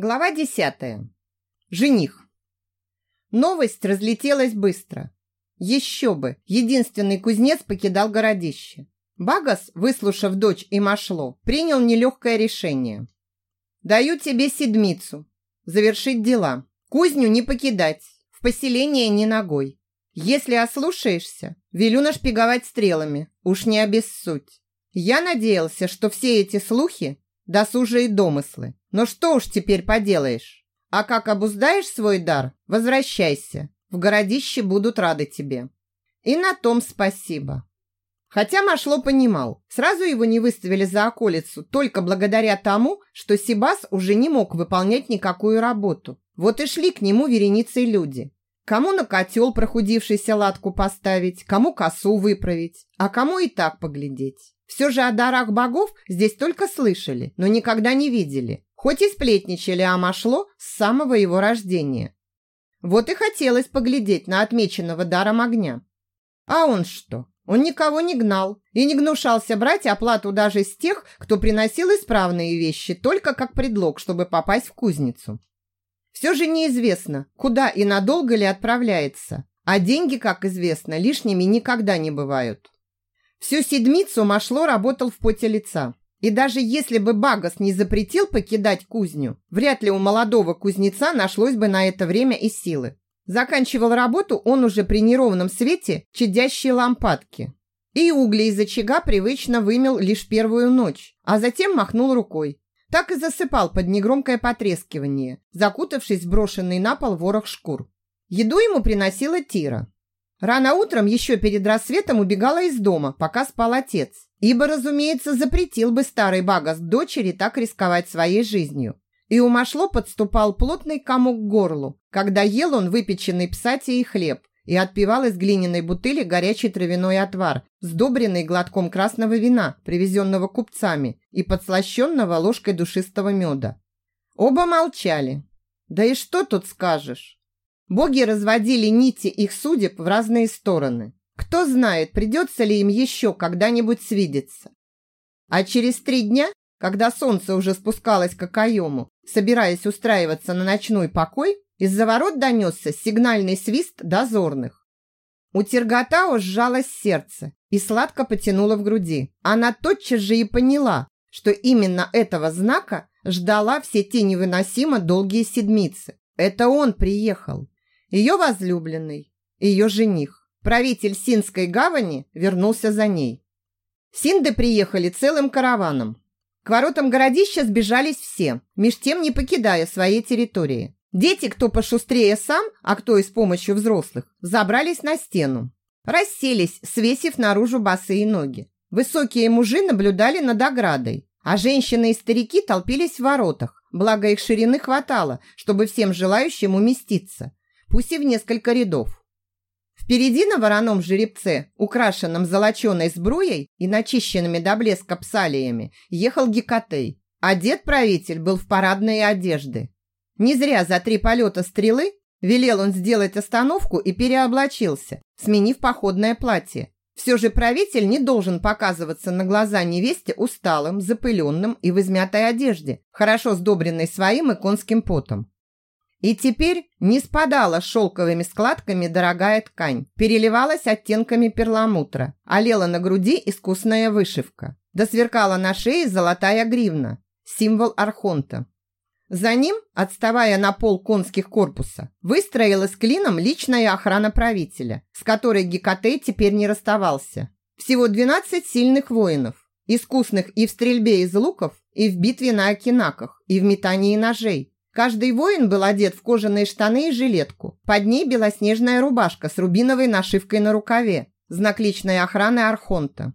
Глава десятая. Жених. Новость разлетелась быстро. Еще бы, единственный кузнец покидал городище. Багас, выслушав дочь и Машло, принял нелегкое решение. «Даю тебе седмицу. Завершить дела. Кузню не покидать. В поселение ни ногой. Если ослушаешься, велю нашпиговать стрелами. Уж не обессудь. Я надеялся, что все эти слухи – досужие домыслы. Но что уж теперь поделаешь? А как обуздаешь свой дар, возвращайся. В городище будут рады тебе. И на том спасибо. Хотя Машло понимал, сразу его не выставили за околицу только благодаря тому, что Сибас уже не мог выполнять никакую работу. Вот и шли к нему вереницей люди. Кому на котел прохудившийся латку поставить, кому косу выправить, а кому и так поглядеть. Все же о дарах богов здесь только слышали, но никогда не видели. Хоть и сплетничали о Машло с самого его рождения. Вот и хотелось поглядеть на отмеченного даром огня. А он что? Он никого не гнал и не гнушался брать оплату даже с тех, кто приносил исправные вещи только как предлог, чтобы попасть в кузницу. Все же неизвестно, куда и надолго ли отправляется, а деньги, как известно, лишними никогда не бывают. Всю седмицу Машло работал в поте лица. И даже если бы Багас не запретил покидать кузню, вряд ли у молодого кузнеца нашлось бы на это время и силы. Заканчивал работу он уже при неровном свете чадящей лампадки. И угли из очага привычно вымел лишь первую ночь, а затем махнул рукой. Так и засыпал под негромкое потрескивание, закутавшись в брошенный на пол ворох шкур. Еду ему приносила Тира. Рано утром, еще перед рассветом, убегала из дома, пока спал отец. Ибо, разумеется, запретил бы старый Багас дочери так рисковать своей жизнью. И у Машло подступал плотный комок к горлу, когда ел он выпеченный псати и хлеб и отпивал из глиняной бутыли горячий травяной отвар, сдобренный глотком красного вина, привезенного купцами, и подслащенного ложкой душистого меда. Оба молчали. Да и что тут скажешь? Боги разводили нити их судеб в разные стороны. Кто знает, придется ли им еще когда-нибудь свидеться. А через три дня, когда солнце уже спускалось к окоему, собираясь устраиваться на ночной покой, из-за ворот донесся сигнальный свист дозорных. У Терготао сжалось сердце и сладко потянуло в груди. Она тотчас же и поняла, что именно этого знака ждала все те невыносимо долгие седмицы. Это он приехал ее возлюбленный, ее жених. Правитель Синской гавани вернулся за ней. Синды приехали целым караваном. К воротам городища сбежались все, меж тем не покидая своей территории. Дети, кто пошустрее сам, а кто и с помощью взрослых, забрались на стену. Расселись, свесив наружу босые ноги. Высокие мужи наблюдали над оградой, а женщины и старики толпились в воротах, благо их ширины хватало, чтобы всем желающим уместиться пусть и в несколько рядов. Впереди на вороном жеребце, украшенном золоченой сбруей и начищенными до блеска псалиями, ехал Гекатей. Одет правитель был в парадные одежды. Не зря за три полета стрелы велел он сделать остановку и переоблачился, сменив походное платье. Все же правитель не должен показываться на глаза невесте усталым, запыленным и в измятой одежде, хорошо сдобренной своим и конским потом. И теперь не спадала шелковыми складками дорогая ткань, переливалась оттенками перламутра, олела на груди искусная вышивка, да сверкала на шее золотая гривна, символ архонта. За ним, отставая на пол конских корпуса, выстроилась клином личная охрана правителя, с которой Гекатей теперь не расставался. Всего 12 сильных воинов, искусных и в стрельбе из луков, и в битве на окинаках, и в метании ножей, Каждый воин был одет в кожаные штаны и жилетку. Под ней белоснежная рубашка с рубиновой нашивкой на рукаве, знак личной охраны Архонта.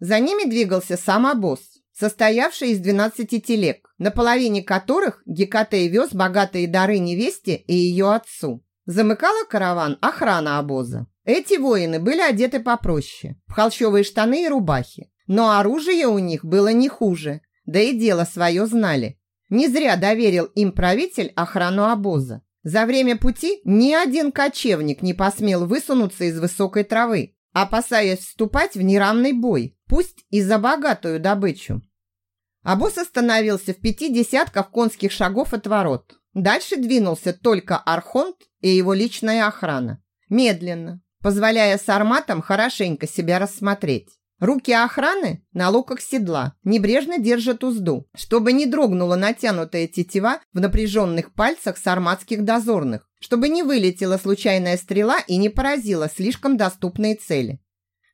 За ними двигался сам обоз, состоявший из 12 телег, на половине которых Гекатей вез богатые дары невесте и ее отцу. Замыкала караван охрана обоза. Эти воины были одеты попроще, в холщовые штаны и рубахи. Но оружие у них было не хуже, да и дело свое знали. Не зря доверил им правитель охрану обоза. За время пути ни один кочевник не посмел высунуться из высокой травы, опасаясь вступать в неравный бой, пусть и за богатую добычу. Босс остановился в пяти десятках конских шагов от ворот. Дальше двинулся только Архонт и его личная охрана. Медленно, позволяя сарматам хорошенько себя рассмотреть. Руки охраны на луках седла небрежно держат узду, чтобы не дрогнула натянутая тетива в напряженных пальцах сарматских дозорных, чтобы не вылетела случайная стрела и не поразила слишком доступные цели.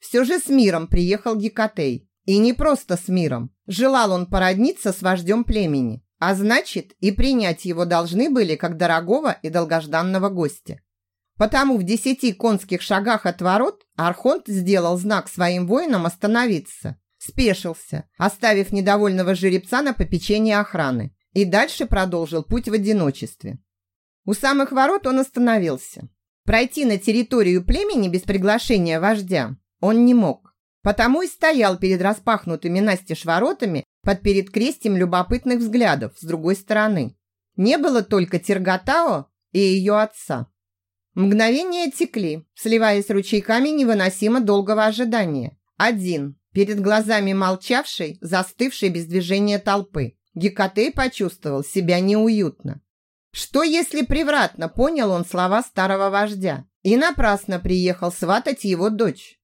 Все же с миром приехал Гекатей. И не просто с миром. Желал он породниться с вождем племени. А значит, и принять его должны были как дорогого и долгожданного гостя. Потому в десяти конских шагах от ворот Архонт сделал знак своим воинам остановиться, спешился, оставив недовольного жеребца на попечение охраны, и дальше продолжил путь в одиночестве. У самых ворот он остановился. Пройти на территорию племени без приглашения вождя он не мог, потому и стоял перед распахнутыми настежь воротами под передкрестием любопытных взглядов с другой стороны. Не было только Терготао и ее отца. Мгновения текли, сливаясь ручейками невыносимо долгого ожидания. Один, перед глазами молчавшей, застывшей без движения толпы. Гекатей почувствовал себя неуютно. Что, если превратно понял он слова старого вождя и напрасно приехал сватать его дочь?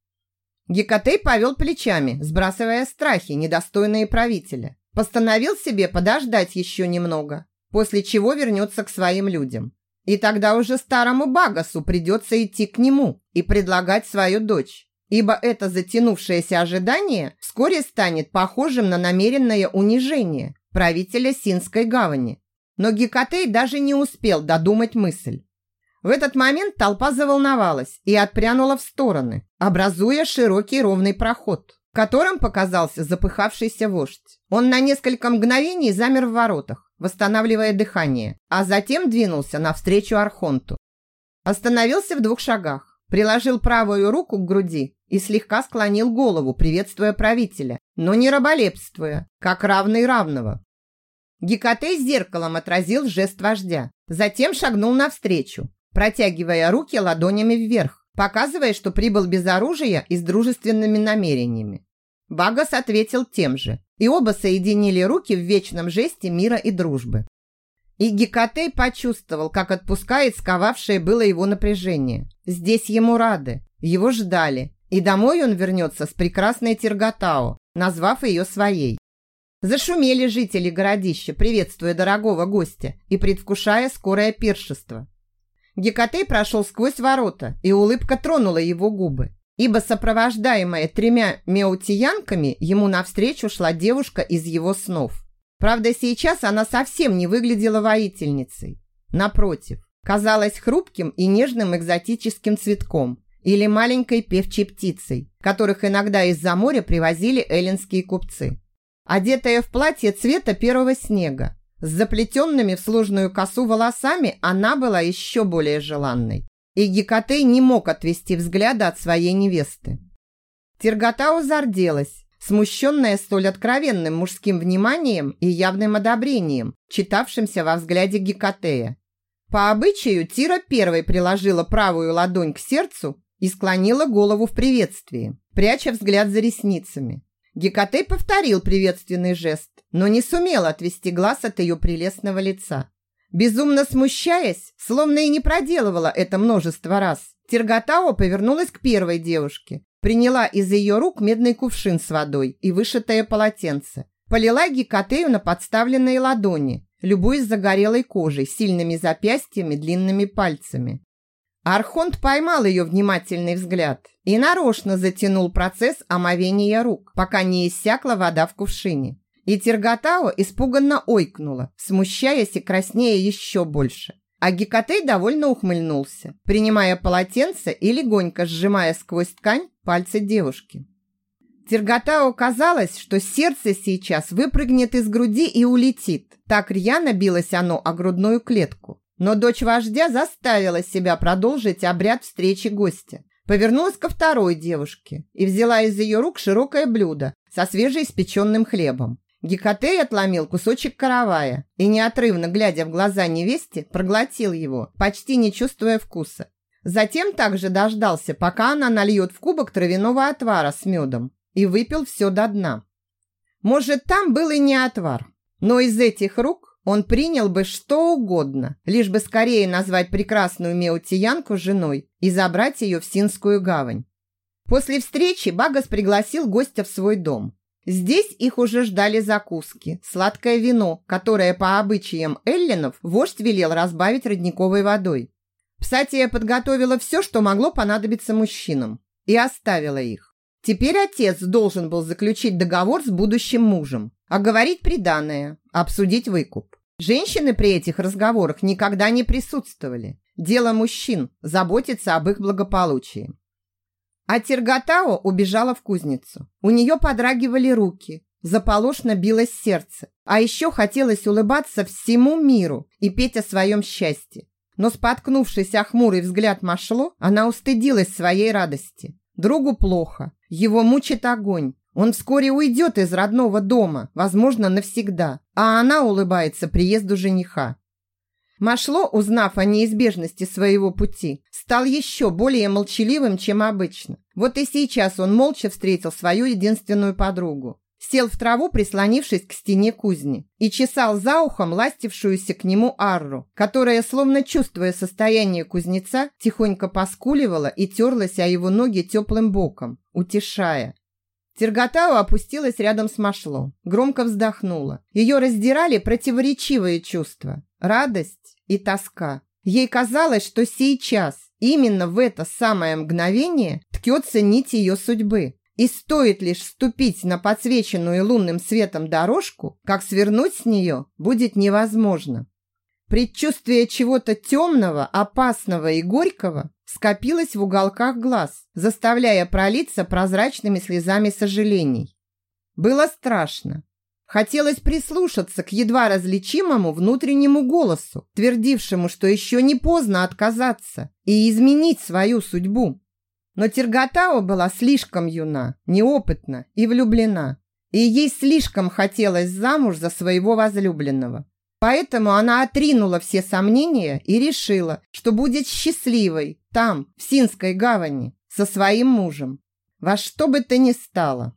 Гекатей повел плечами, сбрасывая страхи, недостойные правителя. Постановил себе подождать еще немного, после чего вернется к своим людям. И тогда уже старому Багасу придется идти к нему и предлагать свою дочь, ибо это затянувшееся ожидание вскоре станет похожим на намеренное унижение правителя Синской гавани. Но Гекатей даже не успел додумать мысль. В этот момент толпа заволновалась и отпрянула в стороны, образуя широкий ровный проход, которым показался запыхавшийся вождь. Он на несколько мгновений замер в воротах, восстанавливая дыхание, а затем двинулся навстречу Архонту. Остановился в двух шагах, приложил правую руку к груди и слегка склонил голову, приветствуя правителя, но не раболепствуя, как равный равного. Гекатей зеркалом отразил жест вождя, затем шагнул навстречу, протягивая руки ладонями вверх, показывая, что прибыл без оружия и с дружественными намерениями. Багас ответил тем же, и оба соединили руки в вечном жесте мира и дружбы. И Гекатей почувствовал, как отпускает сковавшее было его напряжение. Здесь ему рады, его ждали, и домой он вернется с прекрасной Терготао, назвав ее своей. Зашумели жители городища, приветствуя дорогого гостя и предвкушая скорое пиршество. Гекатей прошел сквозь ворота, и улыбка тронула его губы ибо сопровождаемая тремя мяутиянками ему навстречу шла девушка из его снов. Правда, сейчас она совсем не выглядела воительницей. Напротив, казалась хрупким и нежным экзотическим цветком или маленькой певчей птицей, которых иногда из-за моря привозили эллинские купцы. Одетая в платье цвета первого снега, с заплетенными в сложную косу волосами, она была еще более желанной и Гекатей не мог отвести взгляда от своей невесты. Терготау зарделась, смущенная столь откровенным мужским вниманием и явным одобрением, читавшимся во взгляде Гекатея. По обычаю Тира первой приложила правую ладонь к сердцу и склонила голову в приветствии, пряча взгляд за ресницами. Гекатей повторил приветственный жест, но не сумел отвести глаз от ее прелестного лица. Безумно смущаясь, словно и не проделывала это множество раз, Терготао повернулась к первой девушке, приняла из ее рук медный кувшин с водой и вышитое полотенце, полила Гекатею на подставленные ладони, любуясь загорелой кожей, сильными запястьями, длинными пальцами. Архонт поймал ее внимательный взгляд и нарочно затянул процесс омовения рук, пока не иссякла вода в кувшине. И Терготао испуганно ойкнула, смущаясь и краснея еще больше. А Гекатей довольно ухмыльнулся, принимая полотенце и легонько сжимая сквозь ткань пальцы девушки. Терготао казалось, что сердце сейчас выпрыгнет из груди и улетит. Так рьяно билось оно о грудную клетку. Но дочь вождя заставила себя продолжить обряд встречи гостя. Повернулась ко второй девушке и взяла из ее рук широкое блюдо со свежеиспеченным хлебом. Гекатей отломил кусочек каравая и, неотрывно глядя в глаза невесте, проглотил его, почти не чувствуя вкуса. Затем также дождался, пока она нальет в кубок травяного отвара с медом и выпил все до дна. Может, там был и не отвар, но из этих рук он принял бы что угодно, лишь бы скорее назвать прекрасную Меутиянку женой и забрать ее в Синскую гавань. После встречи Багас пригласил гостя в свой дом. Здесь их уже ждали закуски, сладкое вино, которое по обычаям эллинов вождь велел разбавить родниковой водой. Псатия подготовила все, что могло понадобиться мужчинам, и оставила их. Теперь отец должен был заключить договор с будущим мужем, оговорить приданое, обсудить выкуп. Женщины при этих разговорах никогда не присутствовали. Дело мужчин – заботиться об их благополучии. А Терготао убежала в кузницу. У нее подрагивали руки, заполошно билось сердце. А еще хотелось улыбаться всему миру и петь о своем счастье. Но споткнувшись о хмурый взгляд Машло, она устыдилась своей радости. Другу плохо, его мучит огонь. Он вскоре уйдет из родного дома, возможно, навсегда. А она улыбается приезду жениха. Машло, узнав о неизбежности своего пути, стал еще более молчаливым, чем обычно. Вот и сейчас он молча встретил свою единственную подругу. Сел в траву, прислонившись к стене кузни, и чесал за ухом ластившуюся к нему Арру, которая, словно чувствуя состояние кузнеца, тихонько поскуливала и терлась о его ноги теплым боком, утешая. Терготау опустилась рядом с Машло, громко вздохнула. Ее раздирали противоречивые чувства – радость и тоска. Ей казалось, что сейчас, именно в это самое мгновение, ткется нить ее судьбы. И стоит лишь ступить на подсвеченную лунным светом дорожку, как свернуть с нее будет невозможно. Предчувствие чего-то темного, опасного и горького скопилось в уголках глаз, заставляя пролиться прозрачными слезами сожалений. Было страшно. Хотелось прислушаться к едва различимому внутреннему голосу, твердившему, что еще не поздно отказаться и изменить свою судьбу. Но Терготао была слишком юна, неопытна и влюблена, и ей слишком хотелось замуж за своего возлюбленного. Поэтому она отринула все сомнения и решила, что будет счастливой там, в Синской гавани, со своим мужем. Во что бы то ни стало.